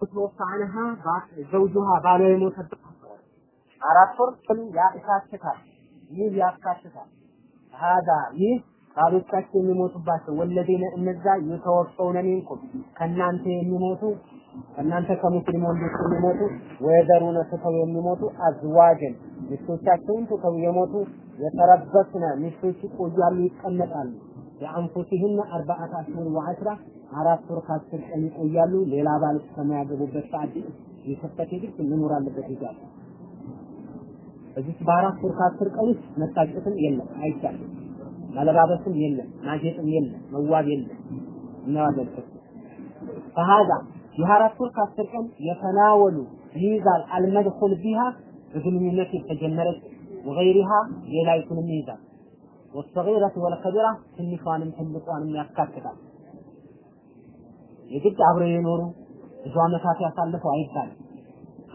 ስትወፋ አንሃ ዘውጁሃ ባለ የሞተበት አራት ያካትታል። ይህ ያካትታል። ሀዳ ይህ ባሎቻቸው የሚሞቱባቸው ወለዴነ እነዛ የተወፈውነ ሚንኩም ከእናንተ የሚሞቱ ከእናንተ ከሙስሊም ወንዶች የሚሞቱ ወየዘሩነ ትተው የሚሞቱ አዝዋጅን ሚስቶቻቸውን ትተው የሞቱ የተረበስነ ሚስቶች ይቆያሉ፣ ይቀመጣሉ የአንፉሲህነ አርባዓት አሽሁር ወዐሽራ አራት ወር ከአስር ቀን ይቆያሉ። ሌላ ባል እስከማያገቡበት ሰዓት የሰጠት የግድ መኖር አለበት ይዛል። እዚህ በአራት ወር ከአስር ቀን ውስጥ መታጨትም የለም አይቻልም። መለባበስም የለም፣ ማጌጥም የለም፣ መዋብ የለም። እናዋለን ፈሃዛ የአራት ወር ከአስር ቀን የተናወሉ ይይዛል አልመድኹል ቢሃ በግንኙነት የተጀመረች ወገይሪሃ ሌላይቱንም ይይዛል ወሰጊረቱ ወልከቢራ ትንሿንም ትልቋንም ያካትታል። የግድ አብረው የኖሩ ብዙ ዓመታት ያሳለፈው አይባልም።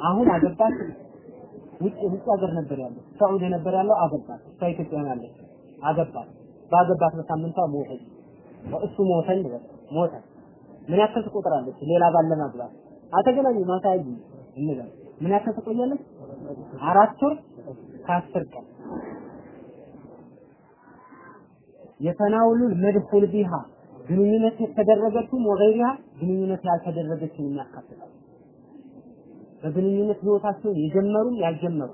አሁን አገባች ውጭ ውጭ ሀገር ነበር ያለው ሳዑዲ ነበር ያለው አገባት። እሷ ኢትዮጵያ ያለች አገባት። ባገባት በሳምንቷ ሞተች። እሱ ሞተ እንበል ሞተ። ምን ያክል ትቆጥራለች? ሌላ ባል ለማግባት አልተገናኙ ማሳይ እንበል ምን ያክል ትቆያለች? አራት ወር ከአስር ቀን የተናውሉል መድኹል ቢሃ ግንኙነት የተደረገችውን ወገይሪሃ ግንኙነት ያልተደረገችውን ያካትታል። በግንኙነት ህይወታቸውን የጀመሩም ያልጀመሩ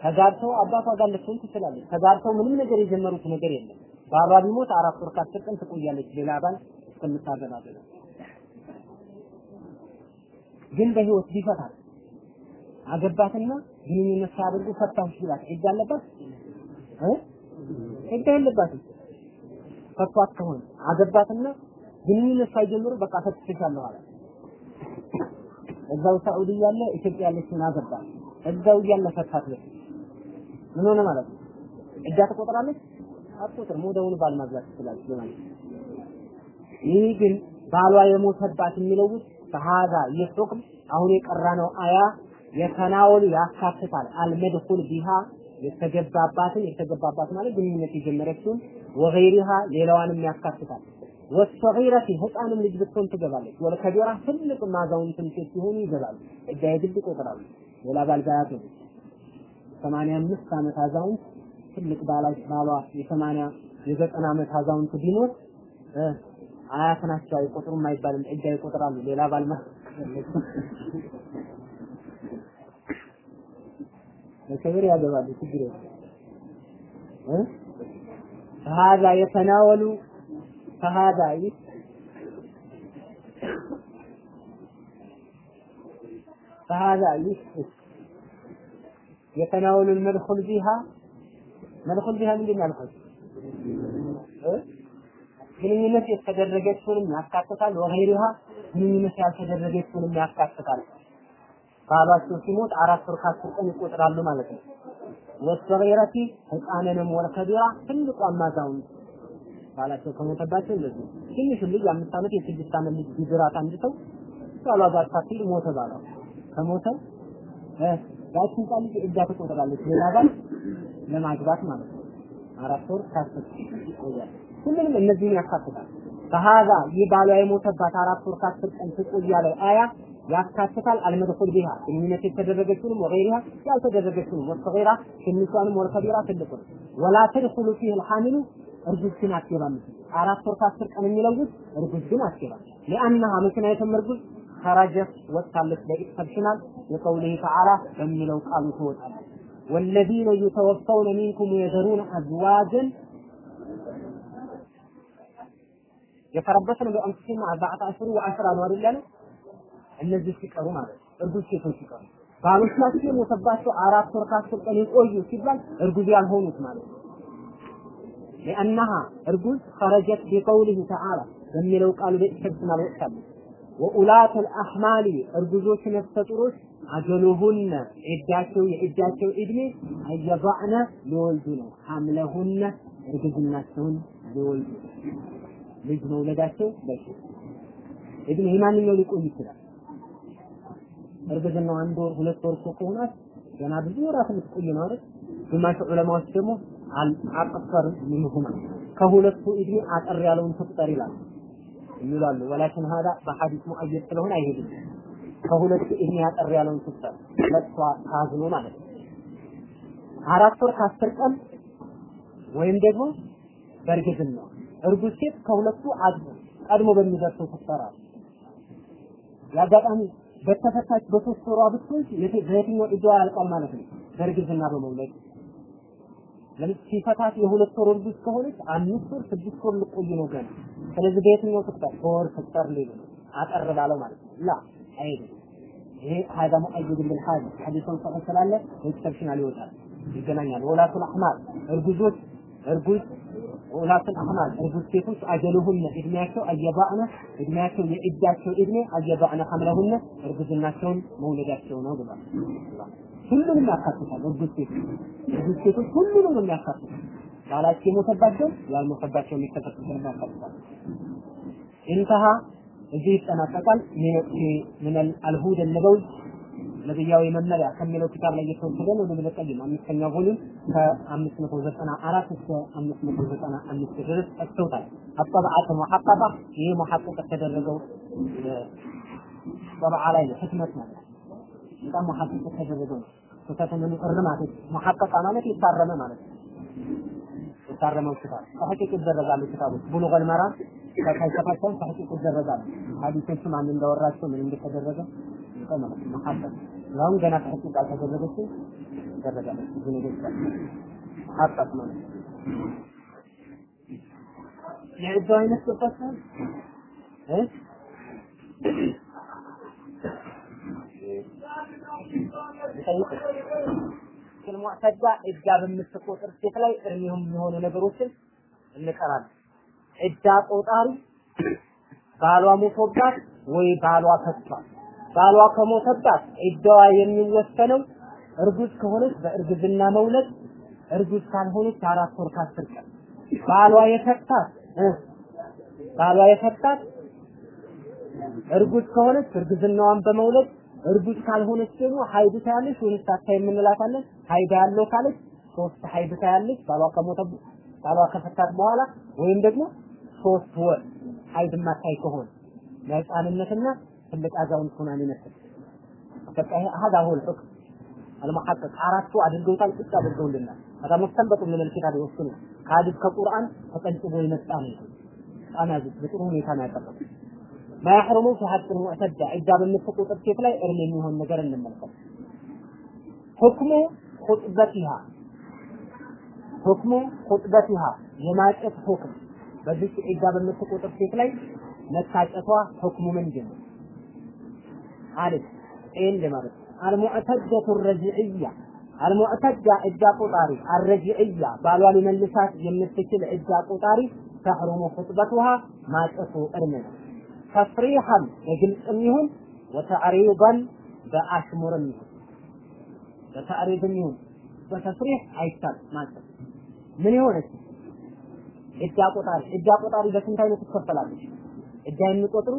ተጋብተው አባቷ ጋር ልትሆን ትችላለች። ተጋብተው ምንም ነገር የጀመሩት ነገር የለም። ባሏ ቢሞት አራት ወር ከአስር ቀን ትቆያለች ሌላ ባል እስከምታገባ ግን በህይወት ቢፈታት አገባትና ግንኙነት ሳያደርጉ ፈታሽ ይላል። ዒዳ አለባት ዒዳ የለባትም። ፈቷት ከሆነ አገባትና ግንኙነት ሳይጀምሩ በቃ ፈትሽሻለሁ አለ። እዛው ሳዑዲ እያለ ኢትዮጵያ ያለችውን አገባ። እዛው እያለ ፈታት ነው። ምን ሆነ ማለት ነው? ዒዳ ትቆጥራለች? አትቆጥርም። ወደውን ባል ማግባት ትችላለች ማለት ነው። ይህ ግን ባሏ የሞተባት የሚለው ውስጥ ፈሃዛ ይህ ሁክም አሁን የቀራነው አያ የተናወሉ ያካትታል። አልመድኹል ቢሃ የተገባባትን የተገባባት ማለት ግንኙነት የጀመረችውን ወገይሪሃ ሌላዋንም ያካትታል። ወሰጊረቲ ህፃንም ልጅ ብትሆን ትገባለች። ወለከቢራ ትልቅ አዛውንትም ሴት ሲሆኑ ይገባሉ። እዳ የግድ ይቆጥራሉ። ሌላ ባል ባያገቡ ሰማንያ አምስት ዓመት አዛውንት ትልቅ ባላ ባሏ የሰማንያ የዘጠና ዓመት አዛውንት ቢኖር አያት ናቸው አይቆጥሩም አይባልም። እዳ ይቆጥራሉ። ሌላ ባል ለክብር ያገባሉ። ችግር የለም እ فهذا يتناول فهذا فهذا يثبت يتناول المدخل بها مدخل بها ምንድን ያልኩት ግንኙነት የተደረገችውንም ያካትታል። ወገይሪሃ ግንኙነት ያልተደረገችውንም ያካትታል። ባሏቸው ሲሞት አራት ወር ከአስር ቀን ይቆጥራሉ ማለት ነው። ወሰገይረቲ ህፃንንም ወልከቢራ ትልቁ አማዛውንት ባላቸው ከሞተባቸው እንደዚህ ትንሹ ልጅ አምስት ዓመት የስድስት ዓመት ልጅ ቢድራት አንድ ሰው ባሏ ጋር ሞተ። ባሏ ከሞተ እ ያቺን ቃል ልጅ እዳ ትቆጥራለች። ሌላ ባል ለማግባት ማለት ነው። አራት ወር ከአስር ይቆያል። ሁሉንም እነዚህን ያካትታል። ፈሃዛ ይህ ባሏ የሞተባት አራት ወር ከአስር ቀን ትቆይ ያለው አያ ያካትታል። አልመድኹል ቢሃ ግንኙነት የተደረገችውንም ወገይሪሃ ያልተደረገችውንም ወሰገይራ ትንሿንም ወልከቢራ ትልቁን ወላ ተድኹሉ ፊህ ልሐሚሉ እርጉዝ ግን አትገባም። አራት ወር ከአስር ቀን የሚለውጥ እርጉዝ ግን አትገባም። لأنها ምክንያቱም እርጉዝ خرجت ወጥታለች በ exceptional የ قوله تعالى በሚለው ቃሉ ትወጣለች። والذين يتوفون منكم ويذرون أزواجا يتربصن بأنفسهن أربعة أشهر وعشرا ነው አይደል ያለው? እነዚህ ሲቀሩ ማለት ነው። እርጉዝ ሴቶች ሲቀሩ ባሎች ናቸው የሞተባቸው አራት ወር ከአስር ቀን የቆዩ ሲባል እርጉዝ ያልሆኑት ማለት ነው። ሊአናሃ እርጉዝ ኸረጀት ቢቀውሊህ ተዓላ በሚለው ቃል በኢሰብስ ማለወጥታለች ወኡላት አልአህማሊ እርጉዞች ነፍሰ ጡሮች አጀሉሁነ ዒዳቸው የዒዳቸው እድሜ አየባዕነ ሊወልዱ ነው። ሐምለሁነ እርግዝናቸውን ሊወልዱ ልጅ መውለዳቸው በቂ እድሜ ማንኛው ሊቆይ ይችላል። እርግዝናው አንድ ወር ሁለት ወር እኮ ከሆናት ገና ብዙ ወራት ነው አይደል? ግማሽ ዑለማዎች ደግሞ አልአቅሰር ሚንሁማ ከሁለቱ እድሜ አጠር ያለውን ትቁጠር ይላሉ ይላሉ። ወላኪን ሀዳ በሐዲስ ሙአየድ ስለሆነ አይሄድም። ከሁለት እድሜ ያጠር ያለውን ስትሰጥ ለሷ ታዝኖ ማለት ነው። አራት ወር ከአስር ቀን ወይም ደግሞ በእርግዝና እርጉዝ ሴት ከሁለቱ ቀድሞ በሚደርሰው ስትሰራ የአጋጣሚ በተፈታች በሶስት ወሯ ብትወልድ በየትኛው ዕድዋ ያልቃል ማለት ነው። በእርግዝና በመውለድ ሲፈታት የሁለት ወር እርጉዝ ከሆነች አምስት ወር ስድስት ወር ልቆይ ነው ገና። ስለዚህ በየትኛው ትፍጠር? በወር ትፍጠር ሊሉ አጠር ባለው ማለት ነው። ላ አይደለም። ይሄ ሀዛ ሙአይድ ቢልሓል ሐዲሱን ሰሒህ ስላለ ኤክሰፕሽናል ይወጣል ይገናኛል። ወላቱል አህማል እርጉዞች እርጉዝ ወላቱል አህማል እርጉዝ ሴቶች አጀሉሁነ እድሜያቸው አየባዕነ እድሜያቸው የዒዳቸው እድሜ አየባዕነ ሐምለሁነ እርግዝናቸውን መውለዳቸው ነው ብሏል። ሁሉንም ያካትታል። እርጉዝ ሴቶች እርጉዝ ሴቶች ሁሉንም የሚያካትታል። ባላቸው የሞተባቸው ያልሞተባቸው የሚከተቱትን ያካትታል። ኢንተሃ እዚህ ይጠናቀቃል። ምን አልሁድ ነበዊ ነብያዊ መመሪያ ከሚለው ኪታብ ላይ የተወሰደ ነው። ኢብኑ ቀይም አምስተኛ ቮሊዩም ከ594 እስከ 595 ድረስ ጠቅሰውታል። አጠብዓት ሙሐቀቃ ይሄ ሙሐቀቅ የተደረገው ጠብዓ ላይ ነው። ህትመት ማለት በጣም ሙሐቀቅ የተደረገው ነው። ስህተትን እርማት ሙሐቀቃ ማለት የታረመ ማለት ነው። የታረመው ኪታብ ተሐቂቅ ይደረጋሉ ኪታቦች ቡሉገል መራም ከካይሰፋቸውን ተሐቂቅ ይደረጋሉ። ሐዲሶቹ ማን እንዳወራቸው ምን እንደተደረገ ነው። ሙሐቀቅ ያውን ገና ተሐቂቅ አልተደረገችም ይደረጋል። ብዙ ነገር ሙሐቀቅ ማለት የዕዳው አይነት ገባችኋል እ ሙዕተዳ ዕዳ በምትቆጥር ሴት ላይ እርሚሁም የሆኑ ነገሮችን እንቀራለን። ዕዳ ቆጣሪ ባሏ ሞቶባት ወይ ባሏ ፈቷል። ባሏ ከሞተባት ዕዳዋ የሚወሰነው እርጉዝ ከሆነች በእርግዝና መውለድ፣ እርጉዝ ካልሆነች አራት ወር ከአስር ቀን። ባሏ የፈታት ባሏ የፈታት እርጉዝ ከሆነች እርግዝናዋን በመውለድ እርጉዝ ካልሆነች ደግሞ ሀይድ ታያለች ወይም ሳታ የምንላታለን። ሀይድ ያለው ካለች ሶስት ሀይድ ታያለች ባሏ ከሞተ ባሏ ከፈታት በኋላ ወይም ደግሞ ሶስት ወር ሀይድ ማታይ ከሆነ ለህፃንነትና ትልቅ አዛውንት ሆና ሊመስል በቃ ይሄ هذا هو الحكم المحقق አራቱ አድርገውታል ቁጭ አድርገውልናል هذا مستنبط من الكتاب والسنة ከሐዲስ ከቁርአን ተቀንጭቦ የመጣ ነው በጣም ያዙት በጥሩ ሁኔታ ነው ያቀረቡት ما يحرم في حق المعتدة ዕዳ በምትቆጥር ሴት ላይ እርም የሚሆን ነገር እንመልከት حكم خطبتها حكم خطبتها የማጨት ሁክም በዚህ ዕዳ በምትቆጥር ሴት ላይ መታጨቷ ሁክሙ ምንድን ነው? አለች ኤን ለማለት المعتدة الرجعية المعتدة ዕዳ ቆጣሪ الرجعية ባሏ ሊመልሳት የምትችል ዕዳ ቆጣሪ تحرم خطبتها ማጨቱ እርም ነው። تصريحا በግልጽም ይሁን ወተዕሪضን በአሽሙርም ይሁን በተዕሪድም ይሁን በተፍሪሕ አይቻል ማጨት ምን የሆነች ዕዳ ቆጣሪ ዕዳ ቆጣሪ በስንት አይነት ትከፈላለች? ዕዳ የሚቆጥሩ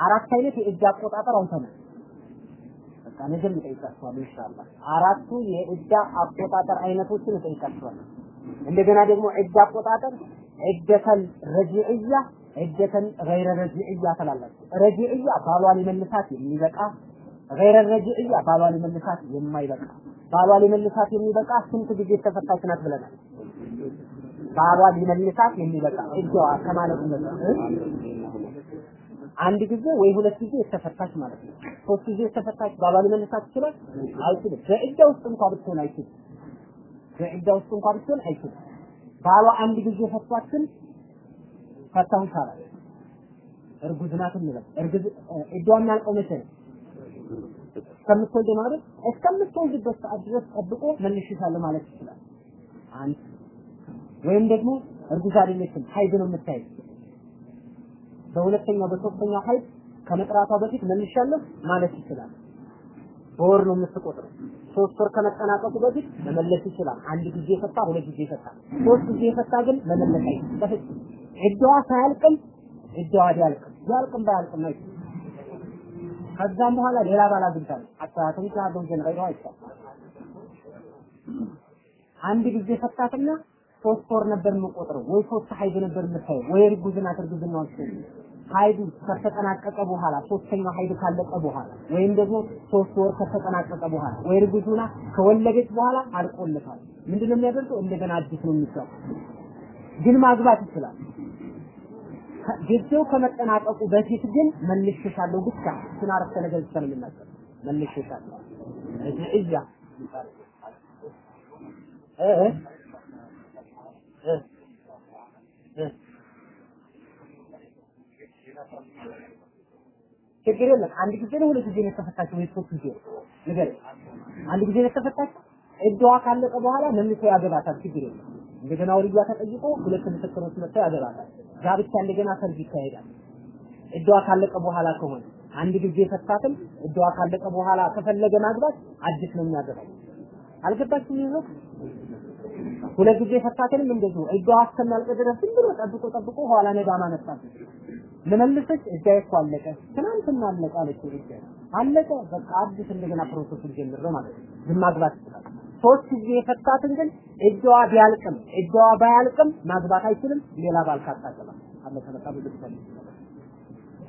አራት አይነት የዕዳ አቆጣጠር አይተናል። በቃ ነገም ይጠይቃችኋል ኢንሻአላህ። አራቱ የዕዳ አቆጣጠር አይነቶችን ይጠይቃችኋል። እንደገና ደግሞ ዕዳ አቆጣጠር ዒደተል ረጂዕያ ዒደተን ገይረ ረጂዕያ ትላላችሁ። ረጂዕያ ባሏ ሊመልሳት የሚበቃ ገይረ ረጂዕያ ባሏ ሊመልሳት የማይበቃ ባሏ ሊመልሳት የሚበቃ ስንት ጊዜ ተፈታች ናት ብለናል። ባሏ ሊመልሳት የሚበቃ ከማለት ነው። አንድ ጊዜ ወይ ሁለት ጊዜ የተፈታች ማለት ነው። ሶስት ጊዜ የተፈታች ባሏ ሊመልሳት ይችላል? አይችልም። በዕዳ ውስጥ እንኳን ብትሆን አይችልም። በዕዳ ውስጥ እንኳን ብትሆን አይችልም። ባሏ አንድ ጊዜ ፈቷትን ከፈታ ይቻላል። እርጉዝ ናት እንበል። እርጉዝ ዕዳዋ የሚያልቀው መቼ ነው? እስከምትወልድ ማለት እስከምትወልድበት ሰዓት ድረስ ጠብቆ መልሽሻለሁ ማለት ይችላል። አንድ ወይም ደግሞ እርጉዝ አይደለችም ሀይድ ነው የምታየው በሁለተኛው በሶስተኛው ሀይድ ከመጥራቷ በፊት መልሻለሁ ማለት ይችላል። በወር ነው የምትቆጥረው። ሶስት ወር ከመጠናቀቁ በፊት መመለስ ይችላል። አንድ ጊዜ ፈታ፣ ሁለት ጊዜ ፈታ፣ ሶስት ጊዜ ፈታ ግን መመለስ አይችልም። ዕዳዋ ሳያልቅም ዕዳዋ ቢያልቅም ቢያልቅም ባያልቅም አይችልም። ከዛም በኋላ ሌላ ባል አግብታለች። አጣራተም ካደው ዘን ገይሮ አይቻል አንድ ጊዜ ፈታትና ሶስት ወር ነበር የምቆጥረው ወይ ሶስት ሀይድ ነበር የምታየው ወይ እርጉዝ ናት እርግዝና ውስጥ ሀይዱ ከተጠናቀቀ በኋላ ሶስተኛው ሀይድ ካለቀ በኋላ ወይም ደግሞ ሶስት ወር ከተጠናቀቀ በኋላ ወይ እርጉዙና ከወለደች በኋላ አልቆለታል። ምንድነው የሚያደርገው? እንደገና አዲስ ነው የሚሰራው። ግን ማግባት ይችላል። ጊዜው ከመጠናቀቁ በፊት ግን መልሼሻለሁ ብቻ እሱን አረፍተ ነገር ብቻ ነው የሚናገር። መልሼሻለሁ ረጅዕያ እ እ እ ችግር የለም። አንድ ጊዜ ነው ሁለት ጊዜ ነው የተፈታችው ወይ ሶስት ጊዜ ነው? ንገረኝ። አንድ ጊዜ ነው የተፈታችው። እድዋ ካለቀ በኋላ መልሶ ያገባታል። ችግር የለም። እንደገና ወልያ ተጠይቆ ሁለት ምስክሮች መጥተው ያገባታል። ጋብቻ እንደገና ሰርግ ይካሄዳል። እድዋ ካለቀ በኋላ ከሆነ አንድ ጊዜ ፈታትም እድዋ ካለቀ በኋላ ከፈለገ ማግባት አዲስ ነው የሚያገባው። አልገባችም ይዘው ሁለት ጊዜ ፈታትንም እንደዚሁ እድዋ እስከሚያልቅ ድረስ ዝም ብሎ ጠብቆ ጠብቆ ኋላ ነዳማ መጣች። ለመልሰች እዳዬ እኮ አለቀ፣ ትናንትና አለቀ አለች። እዳዬ አለቀ፣ በቃ አዲስ እንደገና ፕሮሰሱን ጀምር ማለት ነው። ግን ማግባት ይችላል። ሶስት ጊዜ የፈታትን ግን እጃዋ ቢያልቅም እጃዋ ባያልቅም ማግባት አይችልም። ሌላ ባል ካታገባ አለቀ በቃ ብዙ ተሰለ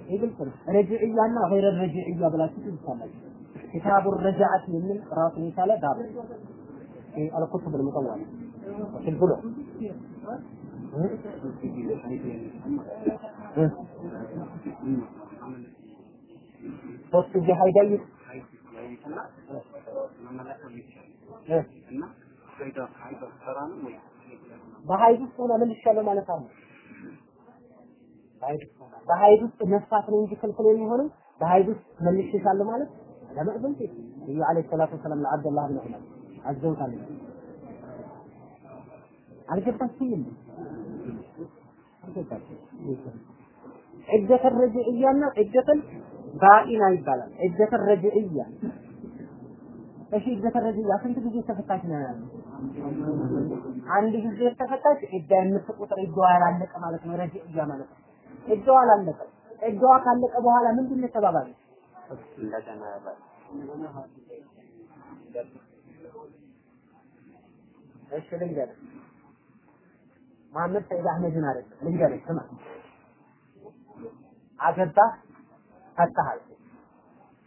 ይህ ግልጽ ነው። ረጅዕያና ገይረ ረጅዕያ ብላችሁ ትይዛላችሁ። ኪታቡ ረጃዓት የሚል ራሱን የቻለ ዳብ አልኩቱብ ልሙጠዋል ወፊል ብሎ ሶስት ጊዜ ሀይዳይ በሀይድ ውስጥ ሆነ መልሻለሁ ማለት አለ። በሀይድ ውስጥ መፍታት ነው እንጂ ክልክል የሚሆነው በሀይድ ውስጥ መልሼሻለሁ ማለት ለመቅበል ነብዩ አለይሂ ሰላቱ ወሰላም ለአብደላህ ብን ዑመር አዘውታል። አልገባችም እንዴ? ዒደተ ረጅዕያና ዒደተ ባኢና ይባላል። ዒደተ ረጅዕያ እሺ፣ ዒደተ ረጅዕያ ስንት ጊዜ ተፈታች ነው ያለው? አንድ ጊዜ ተፈታች ዒዳ የምትቆጥር ዒዳዋ ያላለቀ ማለት ነው። ረጅዕያ ማለት ነው። ዒዳዋ አላለቀ። ዒዳዋ ካለቀ በኋላ ምንድን ነው? እንደገና እሺ ልንገርህ፣ መሐመድ ሰይድ አህመድን አይደለም ልንገርህ፣ ስማ አገባህ ፈታሃል።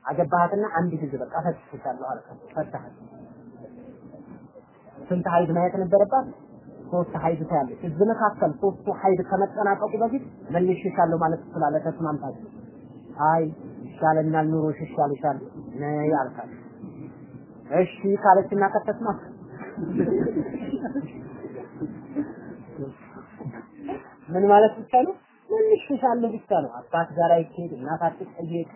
አገባሃትና አንድ ጊዜ በቃ ፈትቼሻለሁ አልካት፣ ፈታሃል። ስንት ሀይድ ማየት ነበረባት? ሶስት ሀይድ ታያለች። እዚህ መካከል ሶስቱ ሀይድ ከመጠናቀቁ በፊት መልሼሻለሁ ማለት ትችላለህ። ተስማምታችሁ አይ ይሻለናል፣ ኑሮሽ ይሻልሻል ነይ አልካት። እሺ ካለችና ከተስማማ ምን ማለት ብቻ ነው? መልሼሻለሁ ብቻ ነው። አባት ጋር አይኬድ፣ እናት አትጠየቅ፣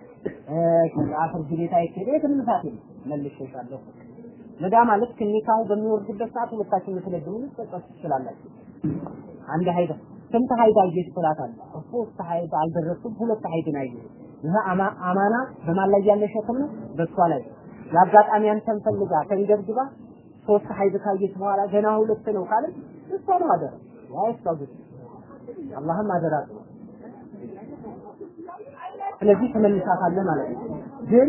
አፍር ቤት አይኬድ፣ የትም የለም። መልሼሻለሁ ነዳ ማለት ከኒካው በሚወርድበት ሰዓት ሁለታችን ስለደሙ ልትጠቀሱ ትችላላችሁ። አንድ ሀይድ ስንት ሀይድ አየሽ ትላታለህ። ሶስት ሀይድ አልደረሱም፣ ሁለት ሀይድ ነው ያየሁት። ይህ አማና በማን ላይ ያለ ሸክም ነው? በእሷ ላይ የአጋጣሚ አንተን ፈልጋ ተንገብግባ ሶስት ሀይድ ካየች በኋላ ገና ሁለት ነው ካለች እሷ ነው አደረ ያ እሷ አላህም አደራ ነው። ስለዚህ ተመልሳታለህ ማለት ነው። ግን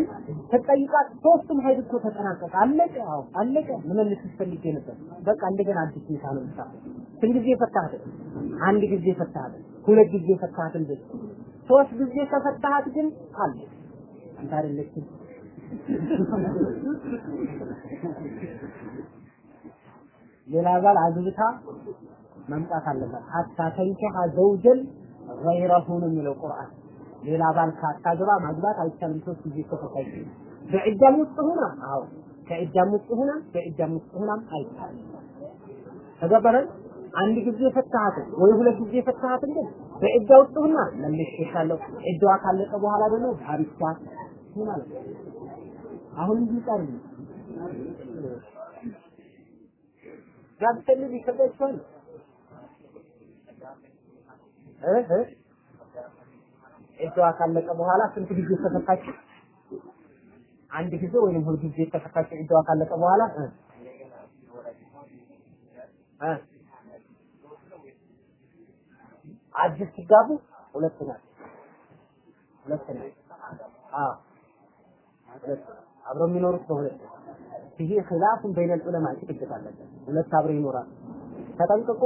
ተጠይቃት ሶስቱም ሀይድ እኮ ተጠናቀቀ አለቀ። አዎ አለቀ። መመልስ ፈልጌ ነበር። በቃ እንደገና አዲስ ሁኔታ ነው ምሳ ስንት ጊዜ ፈታሃት? አንድ ጊዜ ፈታሃት፣ ሁለት ጊዜ ፈታሃት። እንደዚህ ሶስት ጊዜ ከፈታሃት ግን አለ አንተ አይደለችም። ሌላ ባል አግብታ መምጣት አለባት። ሀታ ተንኪሐ ዘውጀን ገይረሁ ነው የሚለው ቁርአን። ሌላ ባል ካታገባ ማግባት አይቻልም። ሶስት ጊዜ ከፈታች በዒዳም ውስጥ ሆና አዎ ከዒዳም ውስጥ ሆና በዒዳም ውስጥ ሆናም አይቻልም። ተገበረን አንድ ጊዜ ፈታሃት ወይ ሁለት ጊዜ ፈታሃት ግን በዒዳ ውስጥ ሆና መልሼሻለሁ። ዒዳዋ ካለቀ በኋላ ደግሞ ዳርቻ ማለት አሁን እንዲህ ቀር ጋብቻ ልጅ ይከብዳችኋል እ እ ዒዳዋ ካለቀ በኋላ ስንት ጊዜ ተፈታች? አንድ ጊዜ ወይንም ሁለት ጊዜ ተፈታች። ዒዳዋ ካለቀ በኋላ አዲስ ሲጋቡ ሁለት ናቸው። ሁለት ናቸው። አዎ አብረው የሚኖሩት በሁለት ነው። ይሄ ኺላፉን በይነል ዑለማ አለበት። ሁለት አብረው ይኖራሉ። ተጠንቅቆ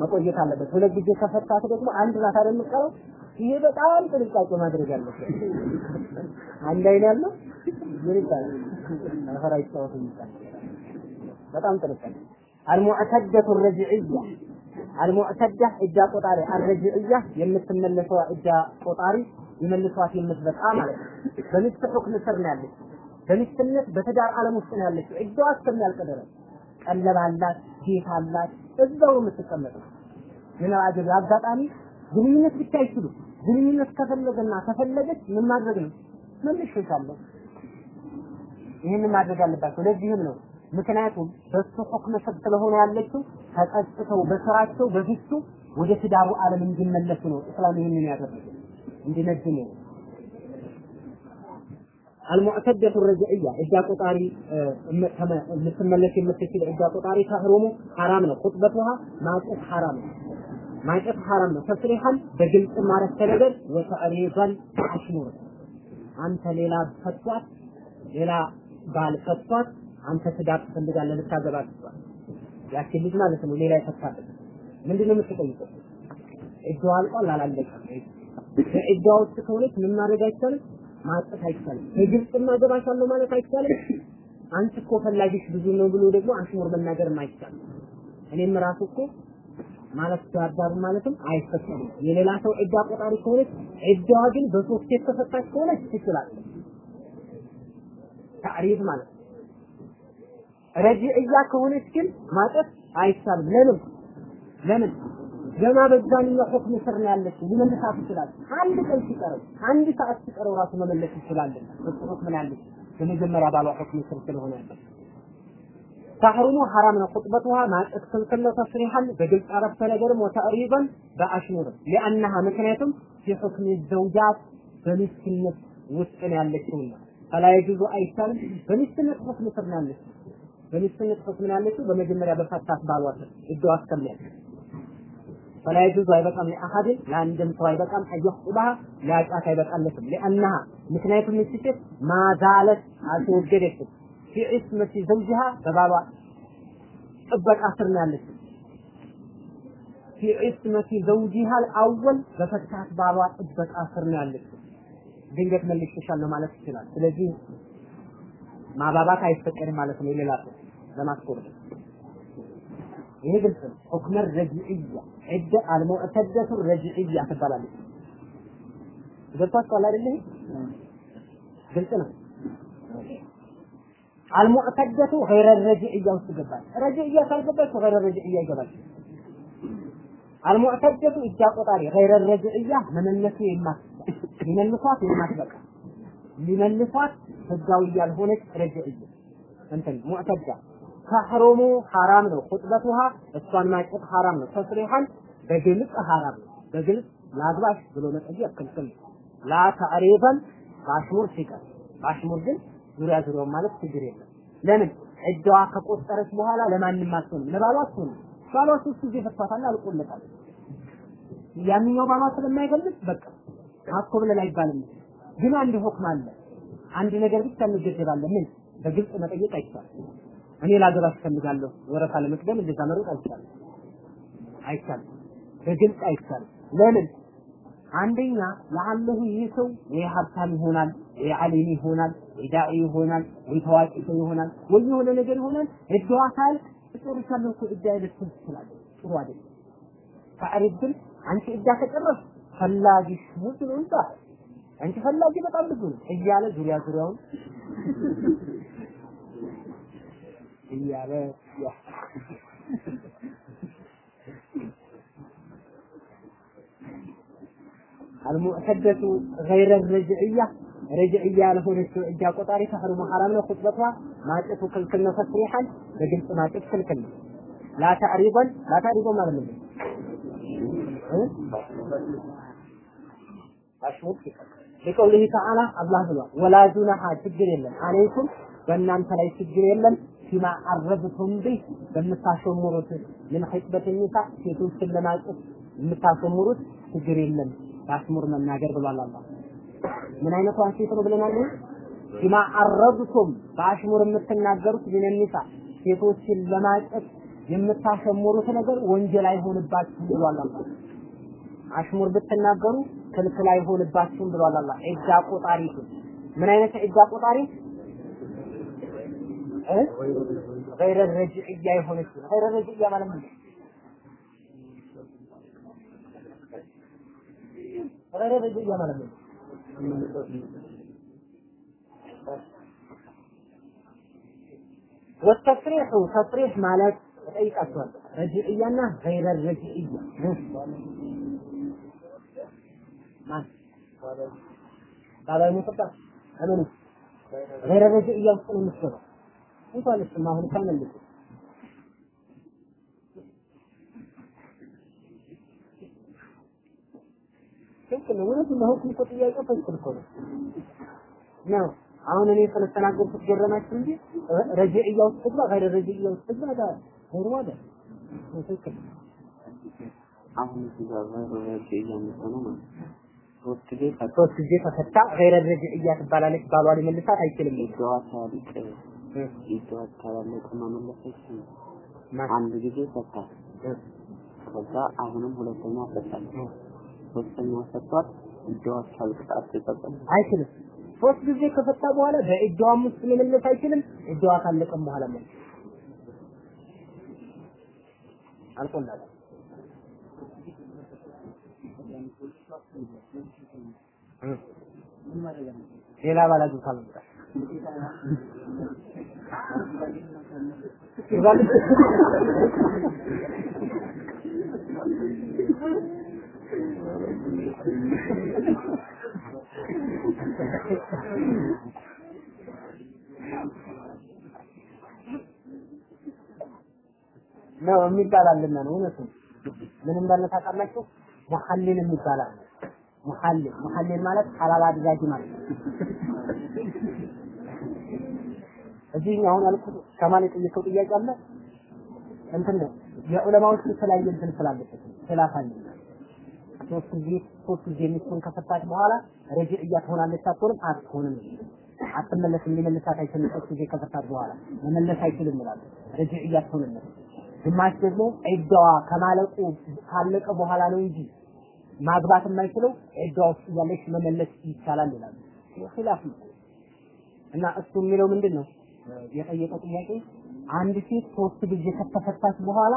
መቆየት አለበት። ሁለት ጊዜ ከፈታት ደግሞ አንድ ናት አይደል የምትቀረው? ይሄ በጣም ጥንቃቄ ማድረግ አለበት። አንድ አይን ያለው ምን ይባላል? አፈራ ይጫወት ይባላል። በጣም ጥንቃቄ አልሙዕተደቱ ረጅዕያ አልሙዕተዳ እጃ ቆጣሪ አልረጅዕያ የምትመለሰው እጃ ቆጣሪ የመልሷት የምትበቃ ማለት ነው። በሚስት ሁክም ስር ነው ያለች። በሚስትነት በትዳር ዓለም ውስጥ ነው ያለችው። እጃዋ እስከሚያልቅ ድረስ ቀለብ አላት፣ ቤት አላት፣ እዛው የምትቀመጠው። ምን አጀብ አጋጣሚ ግንኙነት ብቻ አይችሉም። ግንኙነት ከፈለገና ከፈለገች ምን ማድረግ ነው? መልሼሻለሁ። ይህንን ማድረግ አለባቸው። ለዚህም ነው ምክንያቱም በሱ ሁክም ስር ስለሆነ ያለችው ተጸጽተው በስራቸው በፊቱ ወደ ትዳሩ ዓለም እንዲመለሱ ነው እስላም ይህንን ያደረገው እንዲነጅ ነው። አልሙዕተደቱ ረጅዕያ እጃ ቆጣሪ ልትመለስ የምትችል እጃ ቆጣሪ ተህሩሙ ሐራም ነው። ኹጥበቱሃ ማጨት ሐራም ነው። ማጨት ሐራም ነው። ተስሪሐን በግልጽ ማረፍተ ነገር ወተዕሪضን አሽሙር አንተ ሌላ ፈቷት ሌላ ባል ፈቷት አንተ ትዳር ትፈልጋለህ ልታገባ ትባል ያቺን ልጅ ማለት ነው ሌላ ይፈታበት ምንድነው የምትጠይቀው እጇ አልቋል አላለቀም በእጇ ውስጥ ከሆነች ምን ማድረግ አይቻልም ማጠፍ አይቻልም። በግልጽ ማገባሻለሁ ማለት አይቻልም? አንቺ እኮ ፈላጊሽ ብዙ ነው ብሎ ደግሞ አሽሙር መናገርም አይቻልም። እኔም ራሱ እኮ ማለት ዳዳሩ ማለትም አይፈቀድም። የሌላ ሰው እጇ ቆጣሪ ከሆነች እጇዋ ግን በሶስት የተፈታች ከሆነች ትችላለች። ታሪፍ ማለት ረጂዕያ ከሆነች ግን ማጠፍ አይቻልም። ለምን? ለምን ገና በዛንኛው ሁክም ስር ነው ያለችው። ሊመልሳት ይችላል። አንድ ቀን ሲቀረው አንድ ሰዓት ሲቀረው ራሱ መመለስ ይችላል። እሱ ሁክም ነው ያለች በመጀመሪያ ባሏ ሁክም ስር ስለሆነ ያለች ተሕሩሙ ሐራም ነው። ኹጥበቱሃ ማጨት ክልክል ነው። ተስሪሐን በግልጽ አረፍተ ነገርም ወተዕሪበን በአሽሙርም ሊአነሃ ምክንያቱም ፊ ሁክም ዘውጃት በሚስትነት ውስጥ ነው ያለችውና ፈላ የጁዙ አይቻልም። በሚስትነት ሁክም ስር ነው ያለችው በሚስትነት ሁክም ነው ያለችው በመጀመሪያ በፈታት ባሏ ስር እጇ አስከሚያል ፈላ የጁዙ አይበቃም ለአሐድን ለአንድም ሰው አይበቃም አየኹጥባሃ ሊያጫት አይበቃለትም። ሊአነሃ ምክንያቱም ሴት ማዛለት አልተወገደችም ፊ ዒስመቲ ዘውጅሃ በባሏ ጥበቃ ስር ነው ያለችው። ፊ ዒስመቲ ዘውጅሃ አልአወል በፈታት ባሏ ጥበቃ ስር ነው ያለችው። ድንገት መልሼሻለሁ ማለት ይችላል። ስለዚህ ማባባት አይፈቀድም ማለት ነው ሌላ ሰው ለማስቆረጥ ይሄ ግልጽ ነው ሁክመ ረጅዕያ ዒደ አልሙዕተደቱ ረጅዕያ ትባላለች። ገብቷችኋል አይደል ግልጽ ነው። አልሙዕተደቱ ገይረ ረጅዕያ ውስጥ ገባል ረጅዕያ ካልገባች ገይረ ረጅዕያ ይገባል አልሙዕተደቱ እጃ ቆጣሪ ገይረ ረጅዕያ መመለሱ ሊመልሷት የማትበቃ ሊመልሷት ህጋዊ ያልሆነች ረጅዕያ። እንትን ሙዕተዳ ተሕሩሙ ሐራም ነው። ኹጥበቱሃ እሷን ማጨት ሐራም ነው። ተስሪሐን በግልጽ ሐራም ነው። በግልጽ ላግባሽ ብሎ መጠየቅ ክልክል ነው። በአሽሙር ሲቀር። በአሽሙር ግን ዙሪያ ዙሪያውን ማለት ችግር የለም። ለምን? እጃዋ ከቆጠረች በኋላ ለማንም አትሆንም። ለባሏ አትሆንም። ባሏ ሶስት ጊዜ ፈቷታል አልቆለታል። ያንኛው ባሏ ስለማይገልጽ በቃ አኮብለል አይባልም። ግን አንድ ሁክም አለ። አንድ ነገር ብቻ እንገደባለን። ምን? በግልጽ መጠየቅ አይቻልም እኔ ላገባሽ እፈልጋለሁ። ወረፋ ለመቅደም እንደዛ መሮጥ አይቻልም። አይቻልም። በግልጽ አይቻልም። ለምን? አንደኛ ለአለሁ ይህ ሰው ወይ ሀብታም ይሆናል ወይ ዓሊም ይሆናል ወይ ዳዒ ይሆናል ወይ ታዋቂ ሰው ይሆናል ወይ የሆነ ነገር ይሆናል። እድዋ ካልክ እጨርሻለሁ እኮ እዳ ልትል ትችላለህ። ጥሩ አይደለም። ግን አንቺ እዳ ከጨረስ ፈላጊሽ ብዙ ነው እንታ አንቺ ፈላጊ በጣም ብዙ ነው እያለ ዙሪያ ዙሪያውን እያለ አልሙዕተደቱ ገይረ ረጅዕያ ረጅዕያ ያልሆነችው እጃ ቆጣሪ ተህርሙ ሐራም ነው። ኹጥበቷ ማጨቱ ክልክል ነው። ተስሪሐን በግልጽ ማጨት ክልክል ነው። ላታሪበን ላታሪበን ማለት ነው። አሽሙቅ ተዓላ አላህ ብሏል። ወላ ጁናሃ ችግር የለም አለይኩም በእናንተ ላይ ችግር የለም ፊማ አረብቱም ቢህ በምታሸሙሩት ምን ሒጥበት ኒሳ ሴቶችን ለማጨት የምታሸሙሩት ችግር የለም። በአሽሙር መናገር ብሏል አላህ። ምን አይነቷን ሴት ነው ብለናል? ፊማ አረብቱም በአሽሙር የምትናገሩት ምን ኒሳ ሴቶችን ለማጨት የምታሸሙሩት ነገር ወንጀል አይሆንባችሁም ብሏል አላህ። አሽሙር ብትናገሩ ክልክል አይሆንባችሁም ብሏል አላህ። ዒዳ ቆጣሪ ምን አይነት ዒዳ ቆጣሪ ገይረ ረጅዕያ የሆነች ገይረ ረጅዕያ ማለት ምንድን? ገይረ ረጅዕያ ማለት ምንድን ነው? ወተፍሪሑ ተፍሪሕ ማለት እጠይቃችኋለሁ። ረጅዕያና ገይረ ረጅዕያ ማን? ሙጠጣ አመኑ ገይረ ረጅዕያ ውስጥ ነው የምትገባው እንኳን እሱማ አሁን ካመልኩ ትክክል ነው። እውነቱን ሁክም እኮ ጥያቄው ትክክል እኮ ነው ነው አሁን እኔ ስለተናገርኩት ገረማችሁ እንጂ ረጅዕያ ውስጥ ትግባ ገይረ ረጅዕያ ውስጥ ትግባ ዳ ገይሩ ዋደ ትክክል አሁን እዚህ ጋር ረጅዕያ ማለት ነው። ሶስት ጊዜ ተፈታ ገይረ ረጅዕያ ትባላለች። ባሏ ሊመልሳት አይችልም። ኢደዋ ኢደዋ ታላለቀ መመለስ አይችልም። አንድ ጊዜ ፈታ። ከዛ አሁንም ሁለተኛ ፈታል። ሶስተኛ ፈቷት ኢደዋ ታልቅ አትጠቀም አይችልም። ሶስት ጊዜ ከፈታ በኋላ በኢዳዋም ውስጥ መመለስ አይችልም። ኢዳዋ ካለቀም በኋላ መለስ አልቆላል። ሌላ ባላጁ ካልመጣ ነው የሚባላልና ነው እውነቱ። ምን እንዳለ ታውቃላችሁ? ሙሐሊል የሚባል አለ ሙሐሊል። ሙሐሊል ማለት ሐላል አድራጊ ማለት ነው እዚህ አሁን ያልኩት ከማን የጠየቀው ጥያቄ አለ? እንትን ነው። የዑለማዎች የተለያየ እንትን ስላለበት አለ ሶስት ጊዜ ሶስት ጊዜ ሚስቱን ከፈታች በኋላ ረጅዕያ ትሆናለች አትሆንም? አትሆንም። አትመለስም። ሊመልሳት አይችልም። ሶስት ጊዜ ከፈታች በኋላ መመለስ አይችልም ይላሉ። ረጅዕያ ትሆንለት ግማሽ ደግሞ ዒዳዋ ከማለቁ ካለቀ በኋላ ነው እንጂ ማግባት የማይችለው ዒዳዋ ውስጥ እያለች መመለስ ይቻላል ይላሉ። ኺላፍ እና እሱ የሚለው ምንድን ነው የጠየቀው ጥያቄ አንድ ሴት ሶስት ጊዜ ከተፈታች በኋላ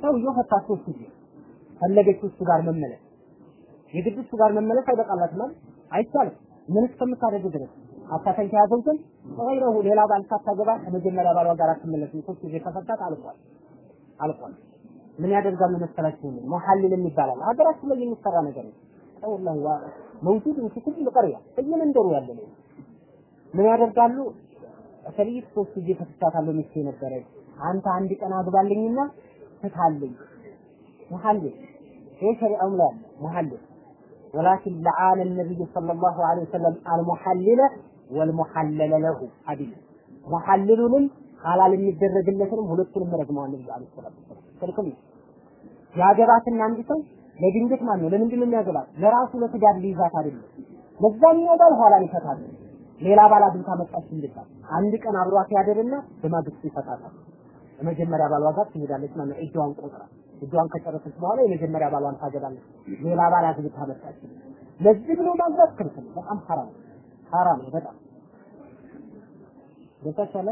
ሰውየው ፈታት ሶስት ጊዜ። ፈለገች እሱ ጋር መመለስ። የግድ እሱ ጋር መመለስ አይበቃላትም ማለት አይቻልም። ምን እስከምታደርግ ድረስ? አታተን ከያዘውትን ገይረሁ ሌላ ባል ሳታገባ ከመጀመሪያ ባሏ ጋር አትመለስም ሶስት ጊዜ ከፈታት አልቋል። አልቋል። ምን ያደርጋሉ መሰላችሁ? ሙሐልል ይባላል ሀገራችን ላይ የሚሰራ ነገር ነው። ወላሂ ዋ መውጁድ ኩል ቀርያ በየመንደሩ ያለ ነው። ምን ያደርጋሉ እከሌት ሶስት ጊዜ ፈትቻታለሁ ሚስቴ ነበረች። አንተ አንድ ቀን አግባልኝና ፍታልኝ። መሐልል ይሄ ሸሪዓው ላይ መሐልል ወላኪን ለዓለ ነብዩ ሰለላሁ ዐለይሂ ወሰለም አልሙሐልለ ወልሙሐለለ ለሁ ሐዲስ ሙሐልሉንም ሐላል የሚደረግለትንም ሁለቱንም ረግመዋል ነብዩ ዐለይሂ ሰላም ስልኩም ያገባትና አንድ ሰው ለድንገት ማን ነው ለምንድን ነው የሚያገባት? ለራሱ ለትዳር ሊይዛት አይደለም። ለዛኛው ባል ኋላ ይፈታል ሌላ ባል አግብታ መጣች እንድታል አንድ ቀን አብሯት ያደርና በማግስቱ ይፈታታል። የመጀመሪያ ባሏ ጋር ትሄዳለች ማለት እጇን ቆጥራ እጇን ከጨረሰች በኋላ የመጀመሪያ ባሏን ታገባለች። ሌላ ባል አግብታ መጣች። ለዚህ ብሎ ማግባት ክልክል በጣም ሐራም ሐራም ነው በጣም። ገብታችኋል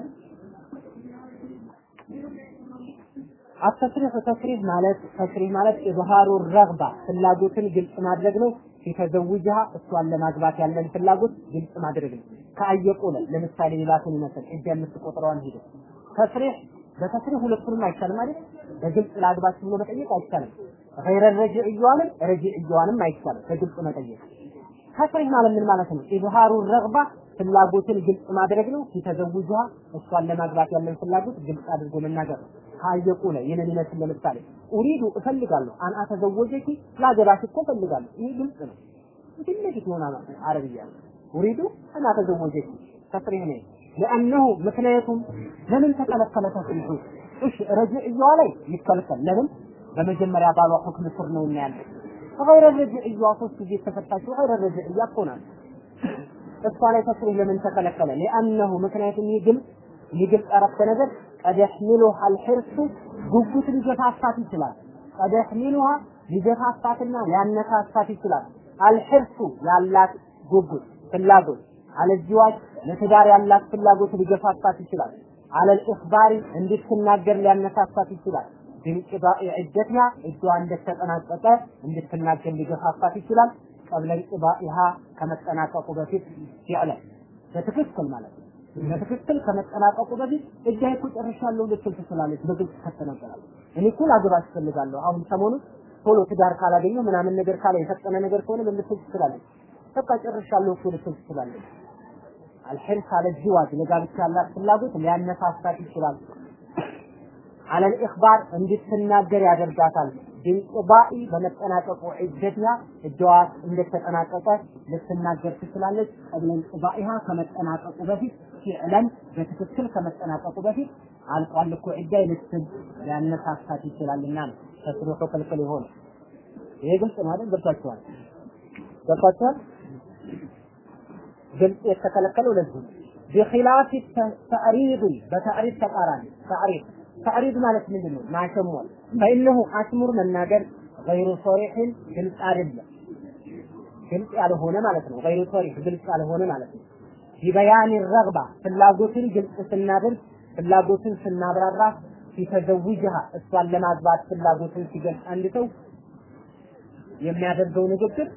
አተስሪህ ተስሪህ ማለት ተስሪህ ማለት ኢዝሃሩ ረግባ ፍላጎትን ግልጽ ማድረግ ነው ሲተዘውጅሃ እሷን ለማግባት ያለን ፍላጎት ግልጽ ማድረግ ነው። ከአየቁለ ለምሳሌ ሌላቱን ይመስል እጅ የምትቆጥረዋን ሂደ ተስሪህ በተስሪህ ሁለቱንም አይቻልም ማለት በግልጽ ላግባት ብሎ መጠየቅ አይቻልም። ገይረ ረጅዕያዋንም ረጅዕያዋንም አይቻልም በግልጽ መጠየቅ። ተስሪህ ማለት ምን ማለት ነው? ኢዝሃሩ ረግባ ፍላጎትን ግልጽ ማድረግ ነው። ሲተዘውጅሃ እሷን ለማግባት ያለን ፍላጎት ግልጽ አድርጎ መናገር ነው ካየቁለ ይህንን ይመስል ለምሳሌ ኡሪዱ እፈልጋለሁ አን አተዘወጀኪ ላገባሽ እኮ እፈልጋለሁ ይህ ግልጽ ነው። ፊት ለፊት ሆና አረብያ ኡሪዱ አን አተዘወጀኪ ተስሪህ ነው። ለአነሁ ምክንያቱም ለምን ተከለከለ ተስሪሁ እሺ ረጅዕያዋ ላይ ይከለከል። ለምን? በመጀመሪያ ባሏ ሁክም ስር ነው ያለ ገይረ ረጅዕያዋ ሶስት ጊዜ ተፈታችሁ ገይረ ረጅዕያ እኮ እሷ ላይ ተስሪህ ለምን ተከለከለ? ለአነሁ ምክንያቱም ይህ ግልጽ ይህ ግልጽ አረፍተ ነገር ቀድ የሕሚሉሃ አልሒርሱ ጉጉት ሊገፋፋት ይችላል። ቀድ የሕሚሉሃ ሊገፋፋትና ሊያነሳሳት ይችላል። አልሕርሱ ያላት ጉጉት ፍላጎት አለዚዋጅ ለትዳር ያላት ፍላጎት ሊገፋፋት ይችላል። አለል እንድትናገር ሊያነሳሳት ይችላል። ቢንቅባኢ ዒደትሃ እጇ እንደተጠናቀቀ እንድትናገር ሊገፋፋት ይችላል። ቀብለ እንቅባኢሃ ከመጠናቀቁ በፊት ፊዕለን በትክክል ማለት ነው። በትክክል ከመጠናቀቁ በፊት እጃ እኮ ጨርሻለሁ ልትል ትችላለች። በግልጽ ከተነገራለች። እኔ እኮ ላገባ እፈልጋለሁ አሁን ሰሞኑን ቶሎ ትዳር ካላገኘሁ ምናምን ነገር ካለ የፈጠነ ነገር ከሆነ ልትል ትችላለች? በቃ ጨርሻለሁ እኮ ልትል ትችላለች። አልሕርስ አለ ዚዋጅ ለጋብቻ ያላት ፍላጎት ሊያነሳሳት ይችላል። አለል ኢኽባር እንድትናገር ያደርጋታል። ቢንቅባኢ በመጠናቀቁ ዒደትያ እጃዋ እንደተጠናቀቀ ልትናገር ትችላለች። ቀብለ እንቅባኢሃ ከመጠናቀቁ በፊት ፊዕለን በትክክል ከመጠናቀቁ በፊት አልቋል እኮ ዒዳ ልትል ሊያነሳሳት ይችላልና ተስሪሑ ክልክል የሆነ ይሄ ግልጽ ነው አይደል? ገብቷችኋል? ግልጽ የተከለከለው ለዚህ ነው። ቢኺላፍ ተዕሪድ በተዕሪድ ተቃራኒ ተዕሪድ ተዕሪድ ማለት ምንድን ነው? ማሸሞል ፈኢነሁ አሽሙር መናገር ገይሩ ሶሪሕን ግልጽ አይደለም። ግልጽ ያልሆነ ማለት ነው። ገይሩ ሶሪሕ ግልጽ ያልሆነ ማለት ነው። ቢበያን ረግባ ፍላጎትን ግልጽ ስናደርግ ፍላጎትን ስናብራራ ሲተዘውጅሃ እሷን ለማግባት ፍላጎትን ሲገልጽ አንድ ሰው የሚያደርገው ንግግር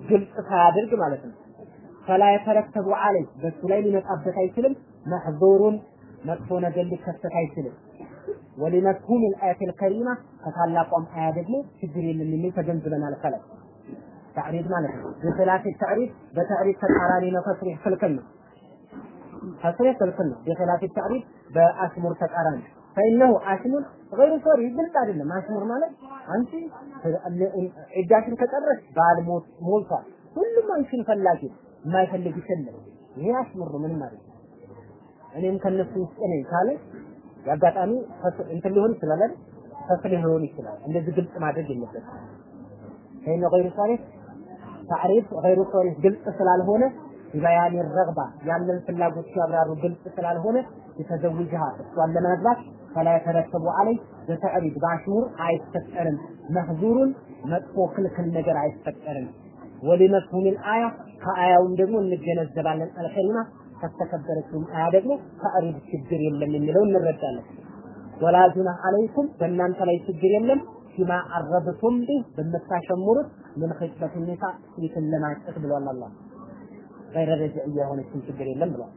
ግልጽ ሳያደርግ ማለት ነው። ፈላ የተረተቡ አለይ በሱ ላይ ሊመጣበት አይችልም። መሕዙሩን መጥፎ ነገር ሊከሰት አይችልም። ወሊመፍሁም الآية الكريمة ከታላቋም አያ ደግሞ ችግር የለም የሚል ተገንዝበናል። ከላይ ተዕሪድ ማለት ነው። በኺላፍ ተዕሪድ በተዕሪድ ተቃራኒ ነው። ተስሪህ ክልክል ነው። ተስሪህ ክልክል ነው። በኺላፍ ተዕሪድ በአሽሙር ተቃራኒ ፈኢነሁ አሽሙር ገይሩ ሶሪህ ግልጽ አይደለም። አሽሙር ማለት አንቺ ዒዳሽን ከጨረሽ ባል ሞልቷል፣ ሁሉም አንቺን ፈላጊ የማይፈልግሽ የለም። ይሄ አሽሙር ነው። ምንም ማለት እኔም ከነሱ ውስጥ ነኝ ካለ የአጋጣሚ እንትን ሊሆን ይችላል? ተስሊህ ሊሆን ይችላል። እንደዚህ ግልጽ ማድረግ የለበትም። ፈኢነ ገይሩ ሶሪህ ታዕሪፍ ገይሩ ሶሪህ ግልጽ ስላልሆነ ቢበያን ረግባ ያለን ፍላጎት ሲያብራሩ ግልጽ ስላልሆነ የተዘውጅሃ እሷን ለማግባት ፈላ የተረተቡ አለይ በተዕሪድ በአሽሙር አይፈጠርም። መህዙሩን መጥፎ ክልክል ነገር አይፈጠርም። ወሊመፍሁሚል አያ ከአያውም ደግሞ እንገነዘባለን አልከሪማ ከተከበረችውም አያ ደግሞ ታሪድ ችግር የለም የሚለው እንረዳለን። ወላ ጁናህ አለይኩም በእናንተ ላይ ችግር የለም ፊማ አረብቱም ቢህ በምታሸሙሩት ምን ኺጥበት ኒሳ ሴትን ለማጨት ብሏል አላህ ገይረ ረጅዕ የሆነችም ችግር የለም ብሏል።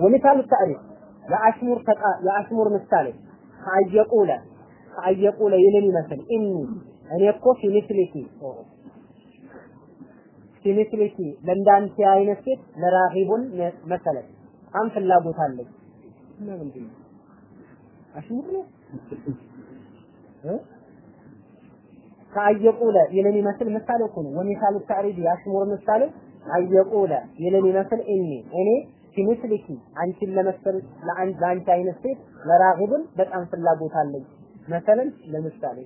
ወሚሳሉ ታሪድ የአሽሙር የአሽሙር ምሳሌ ከአየቁለ ከአየቁለ ይልን ይመስል እኒ እኔ እኮ ፊ ሚስሊኪ ፊሚስሊኪ ለእንዳንተ አይነት ሴት ለራሂቡን መሰለኝ በጣም ፍላጎት አለኝ። እና ምንድን ነው? አሽሙር ምሳሌ እኮ ነው። ወሚሳሉ ተዕሪፍ የአሽሙር ምሳሌ አየቁለ ይመስል እኔ እኔ ፊሚስሊኪ አንቺን ለመሰል ለአንቺ አይነት ሴት ለራጊብን በጣም ፍላጎት አለኝ። መሰለን ለምሳሌ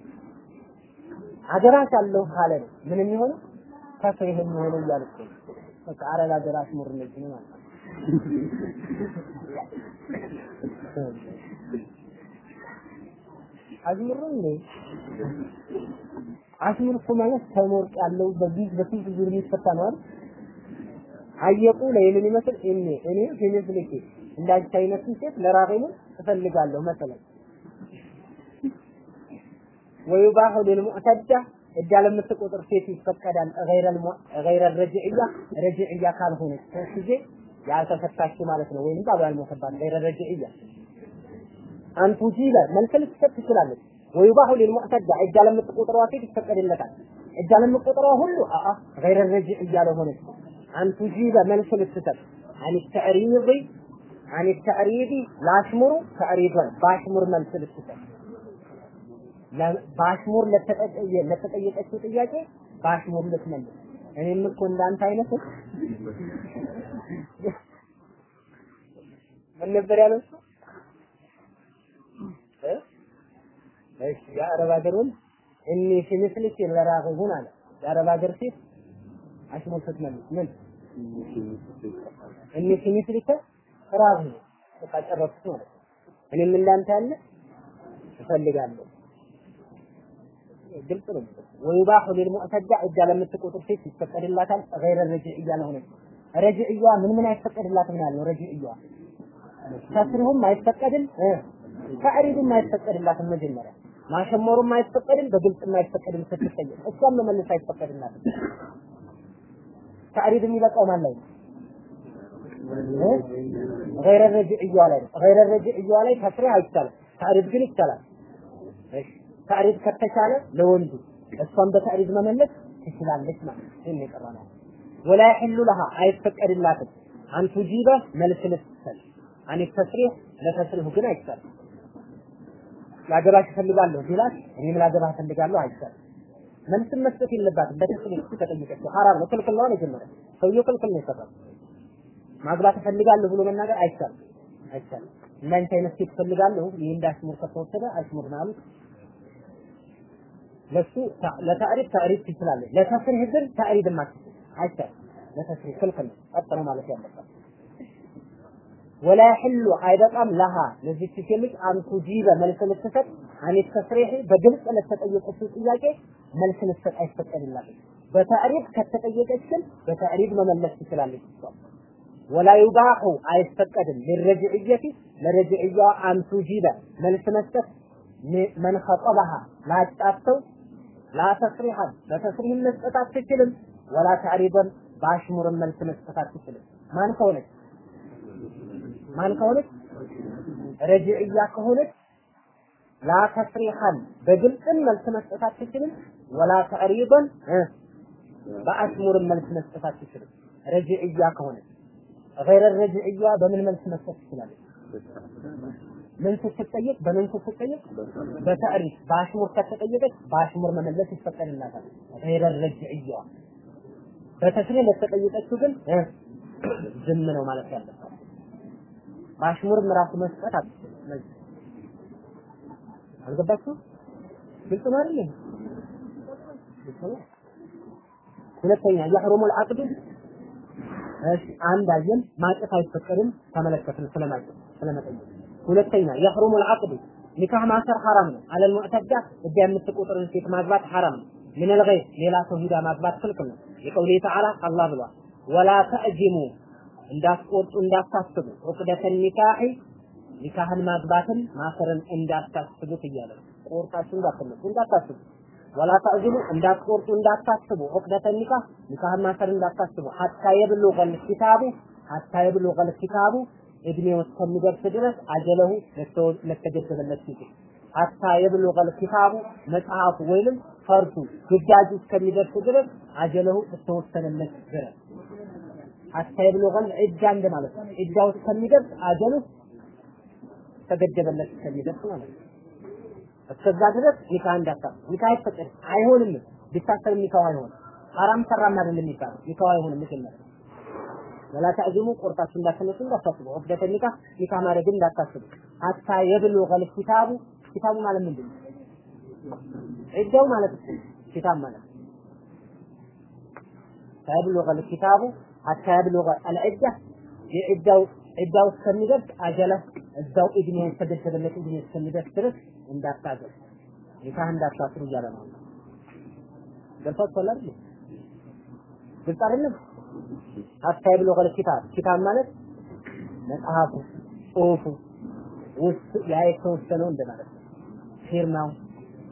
አለሁ ካለ ምን የሚሆነው ተስሪህ የሚሆነው እያልኩ ነው። በቃ አረል አደራሽ ሙር ነው ማለት አዝሙር ነው እንዴ? አሽሙር እኮ ማለት ተሞርቅ ያለው በዚህ በስንት ዙር የሚፈታ ነው? አየቁ ለይልን ይመስል እኔ እኔ ፊሚስሊኪ እንዳንቺ አይነት ሴት ለራቂሙ እፈልጋለሁ መሰለኝ ወይባሁ ለልሙዕተዳ الدال متقدر سيتي فقدا غير الم... غير الرجعية رجعية قال هنا فسجي يا تفتاشي معناته وين بقى المتبان غير الرجعية። ان تجيل من كل تفت كلامك ويباح للمعتد الدال متقدر واكيد فقد لك الدال متقدر كله آه غير الرجعية له هنا ان تجيل من كل تفت عن التعريض عن التعريض لا تمر تعريضا باشمر من كل በአሽሙር ለተጠየቀችው ጥያቄ በአሽሙር ልትመልስ። እኔም እኮ እንዳንተ አይነት ምን ነበር ያለው እሺ የአረብ ሀገሩን እኔ ሲምስልክ ለራህሁን አለ። የአረብ ሀገር ሴት አሽሙር ስትመልስ ምን? እኔ ሲምስልክ ራህሁን በቃ ጨረስኩ ማለት እኔም እንዳንተ ያለ እፈልጋለሁ። ግልጽ ነው። ወይባሁ ሊልሙዕተዳ እጃ ለምትቆጥር ሴት ይፈቀድላታል። ገይረ ረጅዕያ ለሆነች ረጅዕያ ምን ምን አይፈቀድላትም ያለው ረጅዕያ ተስሪሁም አይፈቀድም ተዕሪድም አይፈቀድላትም። መጀመሪያ ማሸመሩም አይፈቀድም፣ በግልጽም አይፈቀድም። ስትጠየቅ እሷም መመለስ አይፈቀድላትም። ተዕሪድ የሚበቃው ማን ላይ ነው? ገይረ ረጅዕያ ላይ ነው። ገይረ ረጅዕያ ላይ ተስሪህ አይቻልም። ተዕሪድ ግን ይቻላል። ተዕሪድ ከተቻለ ለወንዱ እሷን በተዕሪድ መመለስ ትችላለች ማለት ነው። ይሄን የቀረ ነው። ወላ ይሕሉ ለሃ አይፈቀድላትም አንቱ ጂበ መልስ ልትሰል አን ተስሪህ ለተስሪሁ ግን አይቻልም። ላገባሽ እፈልጋለሁ ቢላት እኔም ላገባህ እፈልጋለሁ አይቻልም። መልስም መስጠት የለባትም። በተስሪህ ተጠይቀችው ሐራም ነው፣ ክልክል ነው። መጀመሪያ ሰውየው ክልክል ነው የሰራው። ማግባት እፈልጋለሁ ብሎ መናገር አይቻልም፣ አይቻልም። እንዳንተ አይነት ሴት እፈልጋለሁ ይህ እንዳሽሙር ከተወሰደ አሽሙር ነው አሉት። ለሱ ለታሪፍ ታሪፍ ትችላለች። ለተስሪህ ግን ታሪፍ ማትችል አይቻልም። ለተስሪህ ክልክል ነው፣ ማለት ያለባት ወላ ይሕሉ አይበቃም ለሃ ለዚህ ሴት ልጅ አንቱ ጂበ መልስ ልትሰጥ አኔ ተስሪህ በግልጽ ለተጠየቀችው ጥያቄ መልስ ልትሰጥ አይፈቀድላትም። በታሪፍ ከተጠየቀች ግን በታሪፍ መመለስ ትችላለች ወላ ዩባሑ አይፈቀድም ለረጅዕየቲ ለረጅዕያ አንቱ ጂበ መልስ መስጠት መን ላጫተው ላ ተስሪሐን ለተስሪህም መስጠት አትችልም። ወላ ተዕሪበን በአሽሙርም መልስ መስጠት አትችልም። ማን ከሆነች ማን ከሆነች ረጅዕያ ከሆነች ላ ተስሪሐን በግልጽም መልስ መስጠት አትችልም። ወላ ተዕሪበን በአሽሙርም መልስ መስጠት አትችልም። ረጅዕያ ከሆነች ገይረ ረጅዕያ በምን መልስ መስጠት ትችላለች? ምን ስትጠየቅ በምን ስትጠየቅ በተዕሪፍ በአሽሙር ከተጠየቀች በአሽሙር መመለስ ይፈቀድላታል። ገይረ ረጅዕያ በተስሪህ ለተጠየቀችው ግን ዝም ነው ማለት ያለባት። በአሽሙርም ራሱ መስጠት አትችልም። አልገባችሁ? ግልጽ ነው አይደል? ሁለተኛ የሕሩሙል አቅዱ እሺ አንድ አየን ማጨት አይፈቀድም ተመለከትን ስለማጨት ስለመጠየቅ ሁለተኛ የሕሩሙል ዐቅድ ኒካህ ማሰር ሐራም ነው። አለል ሙዕተዳ እዳ አምስት ቁጥርን ሴት ማግባት ሐራም ነው። ምን ልገይር ሌላ ሰው ሂዳ ማግባት ክልክል ነው። የቀውሌ ተዓላ አላህ ብሏል፣ ወላ ተዕዚሙ እንዳትቆርጡ እንዳታስቡ፣ ዑቅደተን ኒካሒ ኒካህን ማግባትን ማሰርን እንዳታስቡት እያለ ቆርጣችሁ እንዳትነሱ እንዳታስቡ ወላ ተዕዚሙ እንዳትቆርጡ እንዳታስቡ፣ ዑቅደተን ኒካህ ኒካህን ማሰር እንዳታስቡ፣ ሐታ የብሉገል ኪታቡ ሐታ የብሉገል ኪታቡ እድሜው እስከሚደርስ ድረስ አጀለሁ ለተገደበለት ጊዜ ሐታ የብሉገል ኪታቡ መጽሐፉ ወይንም ፈርዱ ግዳጁ እስከሚደርስ ድረስ አጀለሁ እስከወሰነለት ድረስ ሐታ የብሉገል ዒዳ እንደማለት ነው። ዒዳው እስከሚደርስ አጀሉ ተገደበለት እስከሚደርስ ማለት ነው። እስከዛ ድረስ ኒካህ እንዳታስብ ኒካህ አይፈቀድም፣ አይሆንም። ቢታሰር ኒካህ አይሆንም። ሐራም ሰራም አይደለም የሚባለው ኒካህ አይሆንም። መጀመሪያ ወላ ተዕዚሙ ቆርጣችሁ እንዳትነሱ እንዳታስቡ ዑቅደተ ኒካህ ኒካህ ማድረግ እንዳታስቡ ሐታ የብሉገል ኪታቡ ኪታቡ ማለት ምንድን ነው? ዒዳው ማለት እኮ ኪታብ ማለት የብሉገል ኪታቡ ሐታ የብሉገ አልዒዳ የዒዳው ዒዳው እስከሚደርስ አጀለ እዛው እድሜ የተገደበለት እድሜ እስከሚደርስ ድረስ እንዳታገል ኒካህ እንዳታስሩ እያለ ነው። ገብቷችኋል አይደል? ግልጽ አይደለም? ሐታ የብሉገል ኪታብ ኪታብ ማለት መጽሐፉ፣ ጽሁፉ ውስጥ ያ የተወሰነው እንደማለት ነው። ፊርማው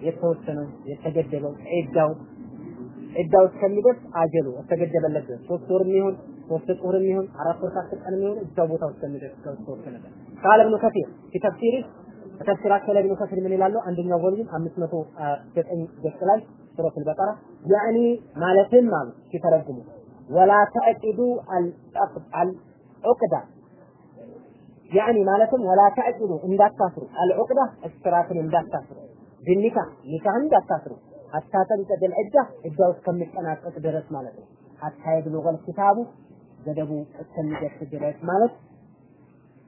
የተወሰነው የተገደበው ዒዳው ዒዳው እስከሚደርስ አጀሉ የተገደበለት ሶስት ወር የሚሆን ሶስት ቁር የሚሆን አራት ወር ከአስር ቀን የሚሆን እዛው ቦታው እስከሚደርስ ከተወሰነ ቃል ኢብኑ ከሲር ሲተፍሲሪ ተፍሲራቸው ላይ ኢብኑ ከሲር ምን ይላሉ? አንደኛው ቮልዩም 509 ገጽ ላይ ሱረት አልበቀራ ያኒ ማለትም አሉ ሲተረጉሙ ወላ ተዕቂዱ አልዑቅዳ ያኒ ማለትም ወላ ተዕቂዱ እንዳታስሩ አልዑቅዳ እስራትን እንዳታስሩ ቢኒካ ኒካህ እንዳታስሩ ሐታ ተንቀደል ዒዳ ዒዳው እስከሚጠናቀቅ ድረስ ማለት ነው። ሐታ የብሉገል ኪታቡ ገደቡ እስከሚደርስ ድረስ ማለት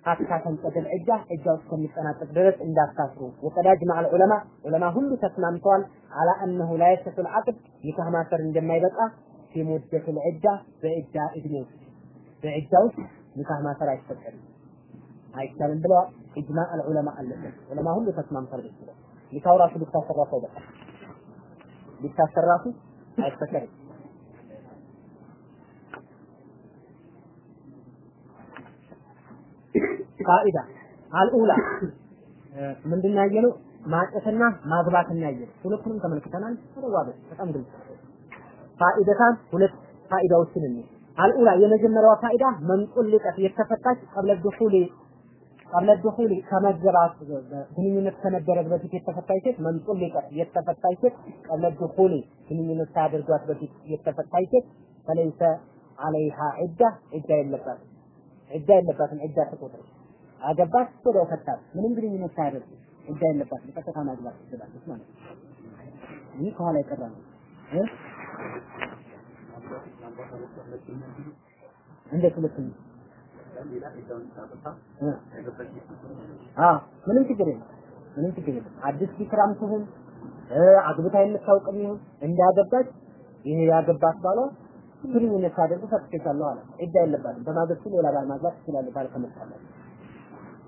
ሐታ ተንቀደል ዒዳ ዒዳው እስከሚጠናቀቅ ድረስ እንዳታስሩ። ወቀድ አጅመዐ ዑለማ ዑለማ ሁሉ ተስማምተዋል አላ አነሁ ላ የሲሑ ልዓቅድ ኒካህ ማሰር እንደማይበቃ ሙደት ልዒዳ በዒዳ እድሜ ውስጥ በዒዳ ውስጥ ኒካህ ማሰር አይፈቀድም አይቻልም ብለዋል። ኢጅማዕ አልዑለማ አለበት ዑለማ ሁሉ ተስማምተዋል። ኒካሁ ራሱ ብታሰራ ሰው በቃ ቢታሰር ራሱ አይፈቀድም። ቃኢዳ አልኡላ ምንድን ነው ያየነው? ማጨትና ማግባትና ያየነው ሁለቱንም ተመልክተናል። ተዋበ በጣም ግልጽ ፋኢደታን ሁለት ፋኢዳዎችን እንይ። አልኡላ የመጀመሪያዋ ፋኢዳ መንጡልቀት የተፈታች ቀብለ ዱኹሊ ቀብለ ዱኹሊ ከመገባት ግንኙነት ከመደረግ በፊት የተፈታች ሴት መንጡልቀት የተፈታች ሴት ቀብለ ዱኹሊ ግንኙነት ሳያደርጓት በፊት የተፈታች ሴት ፈለይሰ አለይሃ ዒዳ ዒዳ የለባትም። ዒዳ የለባትም። ዒዳ ተቆጥር አገባት ወዲያው ፈታት ምንም ግንኙነት ሳያደርግ ዒዳ የለባትም። ቀጥታ ማግባት ትችላለች ማለት ነው። ይህ ከኋላ የቀረ ነው እንዴት አዎ ምንም ችግር የለም ምንም ችግር የለም። አዲስ ቢክራም ትሁን አግብታ የምታውቅም ይሁን እንዳገባች ይሄ ያገባት ባሏ ግንኙነት ሳደርጉ ፈትቼሻለሁ አለ ዒዳ የለባትም በማግስቱ ሌላ ባል ማግባት ትችላለች ባል ከመጣላት።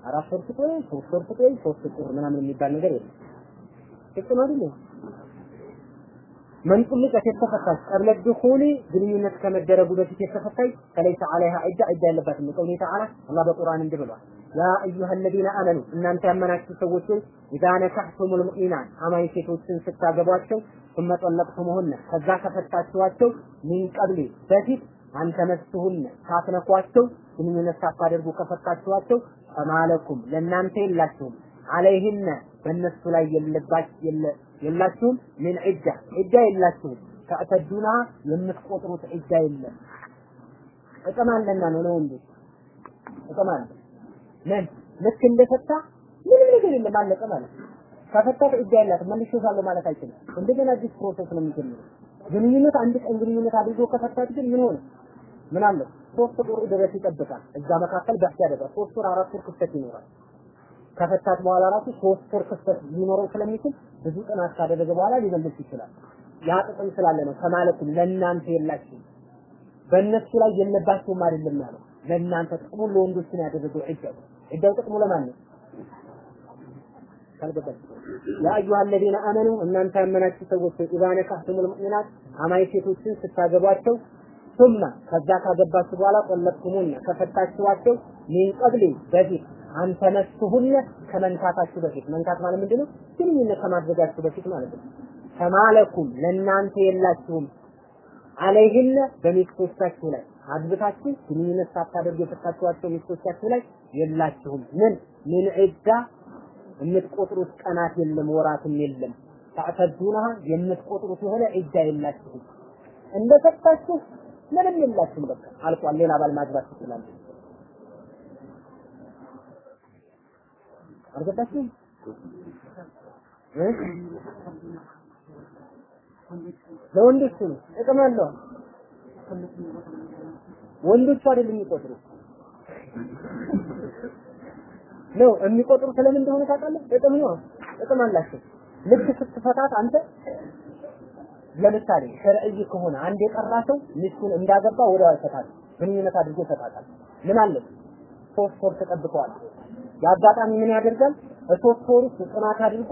አራት ወር ትቆይ ሶስት ወር ትቆይ ሶስት ቁር ምናምን የሚባል ነገር የለም። ጥቅም አይደለም መንጡልቀት የተፈታች ቀብለ ድኹሊ ግንኙነት ከመደረጉ በፊት የተፈታች ፈለይሰ ዐለይሃ ዒዳ ዒዳ የለባትም። ቀውሊ ተዓላ አላህ በቁርአን እንዲህ ብሏል፣ ያ አዩሃ አለዚነ አመኑ እናንተ ያመናችሁ ሰዎች ሆይ ኢዛ ነካሕቱሙል ሙእሚናት አማኝ ሴቶችን ስታገቧቸው ثم ጠለቅቱሙሁነ ከዛ ከፈታችኋቸው ሚን ቀብሊ በፊት አንተመስሁነ ሳትነኳቸው ግንኙነት ሳታደርጉ ከፈታችኋቸው ፈማለኩም ለእናንተ የላችሁም አለይህነ በእነሱ ላይ የለባች የላችሁም? ምን ዒዳ? ዒዳ የላችሁም። ተዕተዱና የምትቆጥሩት ዒዳ የለም። ጥቅም አለና ነው ለወንዶች። ጥቅም አለ። ምን? ልክ እንደፈታ? ምንም ነገር የለም። አለቀ ማለት ከፈታት ዒዳ የላትም። መልሼሻለሁ ማለት አይችልም። እንደገና አዲስ process ነው የሚጀምረው። ግንኙነት አንድ ቀን ግንኙነት አድርጎ ከፈታት ግን ምን ሆነ? ምን አለ? ሶስት ቁር ድረስ ይጠብቃል። እዛ መካከል بحث ያደርጋል። ሶስት ወር አራት ወር ክፍተት ይኖራል ከፈታት በኋላ ራሱ ሶስት ወር ክፍተት ሊኖረው ስለሚችል ብዙ ጥናት ካደረገ በኋላ ሊመልስ ይችላል። ያ ጥቅም ስላለ ነው ከማለትም ለእናንተ የላችሁም በእነሱ ላይ የለባችሁም አይደለም ያለው ለእናንተ ጥቅሙ ለወንዶች ነው ያደረገው ዒዳው ዒዳው ጥቅሙ ለማን ነው? ያ አዩሃ አለዚነ አመኑ እናንተ ያመናችሁ ሰዎች ኢዛ ነካህቱሙል ሙእሚናት አማይ ሴቶችን ስታገቧቸው ثم ከዛ ካገባችሁ በኋላ ቆለቅቱሙነ ከፈታችኋቸው ሚን ቀብሊ በፊት አንተ መስሁነ ከመንካታችሁ በፊት መንካት ማለት ምንድነው? ግንኙነት ከማድረጋችሁ በፊት ማለት ነው። ከማለኩም ለእናንተ የላችሁም አለይህነ በሚስቶቻችሁ ላይ አግብታችሁ ግንኙነት ሳታደርጉ የፈታችኋቸው ሚስቶቻችሁ ላይ የላችሁም። ምን ምን ዒዳ የምትቆጥሩት ቀናት የለም፣ ወራትም የለም። ታዕተዱነሃ የምትቆጥሩት የሆነ ዒዳ የላችሁም። እንደፈታችሁ ምንም የላችሁም። በቃ አልቋል። ሌላ ባል ማግባት ትችላለች። አልገባችሁም? ለወንዶቹ ነው ጥቅም አለው። ወንዶቹ አይደለም የሚቆጥሩ ነው የሚቆጥሩ ስለምን እንደሆነ ታውቃለህ? ጥቅም ነው ጥቅም አላቸው። ልክ ስትፈታት አንተ ለምሳሌ ሸርዕይ ከሆነ አንድ የቀራ ሰው ሚስቱን እንዳገባ ወዲያው ይፈታል። ግንኙነት አድርጎ ይፈታታል። ምን አለ ሶስት ወር ተጠብቀዋል። የአጋጣሚ ምን ያደርጋል? በሶስት ወር ውስጥ ጥናት አድርጎ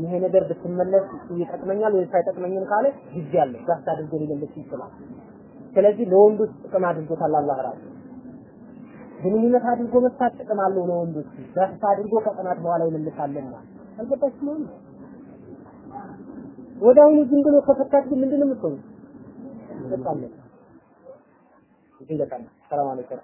ይሄ ነገር ብትመለስ ይጠቅመኛል ወይስ አይጠቅመኝም ካለ ጊዜ አለ ጋስ አድርጎ ሊመለስ ይችላል። ስለዚህ ለወንዶች ጥቅም አድርጎታል አላህ ራሱ። ግንኙነት አድርጎ መፍታት ጥቅም አለው ለወንዶች። ጋስ አድርጎ ከጥናት በኋላ ይመልሳልና አልገባችም ነው ወደ አሁኑ ዝም ብሎ ከፈታት ግን ምንድን ነው የምትሆነው? ይጠቃለ ይጠቃለ ሰላም አለይኩም